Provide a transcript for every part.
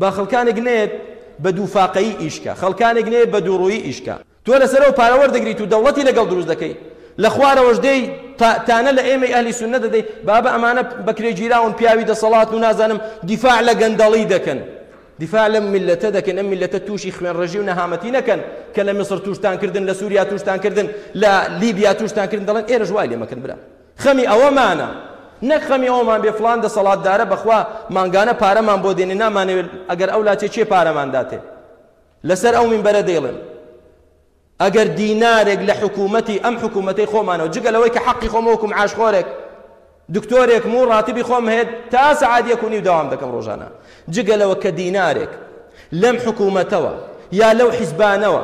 با خەڵکانێک نەیەت بە دووفاقەیی ئیش کا، خەڵکانێک نەیەت بە دووڕوویی ئیش کا. تۆ لەسەر ئەو پارە وەردەگریت و دەوڵەتی لەگەڵ دروست دەکەی، لە خوارەوەش دێی تا تانە لە ئێمەی ئەهلی سوننە دەدەی، بابە ئەمانە بەکرێگیراون، پیاوی دەسەڵاتن و نازانم دیفاع لە گەندەڵی دەکەن. دیفاع لەم میللەتە دەکەن، ئەم میللەتە تووشی خوێنڕێژی و نەهامەتی نەکەن کە لە میسر تووشتان کردن، لە سووریا تووشتان کردن، لە لیبیا تووشتان کردن، دەڵێن ئێرەش وای لێ مەکەن برا. خەمی ئەوەمانە نەک خەمی ئەوەمان بێ فڵان دەسەڵاتدارە بەخوا مانگانە پارەمان بۆ دێنێ نامانەوێ ئەگەر ئەو لاچێ کێ پارەمان داتێ لەسەر ئەو مینبەرە دەیڵێم ئەگەر دینارێک لە حکوومەتی ئەم حکوومەتەی خۆمانەوە جگە لەوەی کە حەقی خۆم وەکم عاشخۆرێک دکتۆرێکم و ڕاتبی خۆم هەیە تا سەعات یەک و نیو داوام دەکەم ڕۆژانە جگە لەوە کە دینارێک لەم حکوومەتەوە یا لەو حیزبانەوە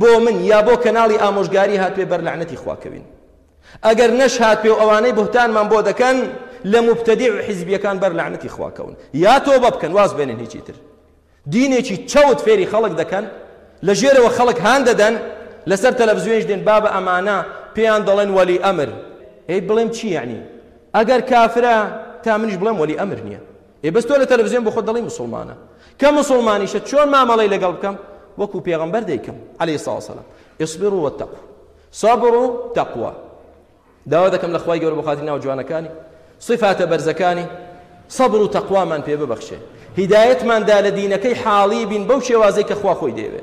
بۆ من یا بۆ کەناڵی ئامۆژگاری هاتوێ بەر لەعنەتی خواکەوین ئەگەر نەشهات پێو ئەوانەی بوهتانمان بۆ دەکەن لە موبتەدیع و حیزبیەکان بەر لەعنەتی خوا کەون یا تۆبە بکەن واز بێنن هیچی تر دینێکی چەوت فێری خەڵک دەکەن لە ژێرەوە خەڵک هان دەدەن لەسەر تەلەڤزیۆنیش دێن بابە ئەمانە پێیان دەڵێن وەلی ئەمر ئەی بڵێم چی یعنی ئەگەر کافرە تا منیش بڵێم وەلی ئەمر نییە ئێ بەس تۆ لە تەلەڤزیۆن بۆ خۆت دەڵێی موسڵمانە کە موسڵمانیشە چۆن مامەڵەی لەگەڵ بکەم وەکو پێغەمبەر دەیکەم عەلەیهی سڵاو سەلام اصبروا واتقوا صبر و تقوی داوا دەکەم لە خوای گەورە بەخاتری ناو جوانەکانی صفاتە بەرزەکانی صبر و تقوامان پێ ببەخشێ هیدایەتمان دا لە دینەکەی حاڵی بین بەو شێوازەی کە خوا خۆی دەیەوێ.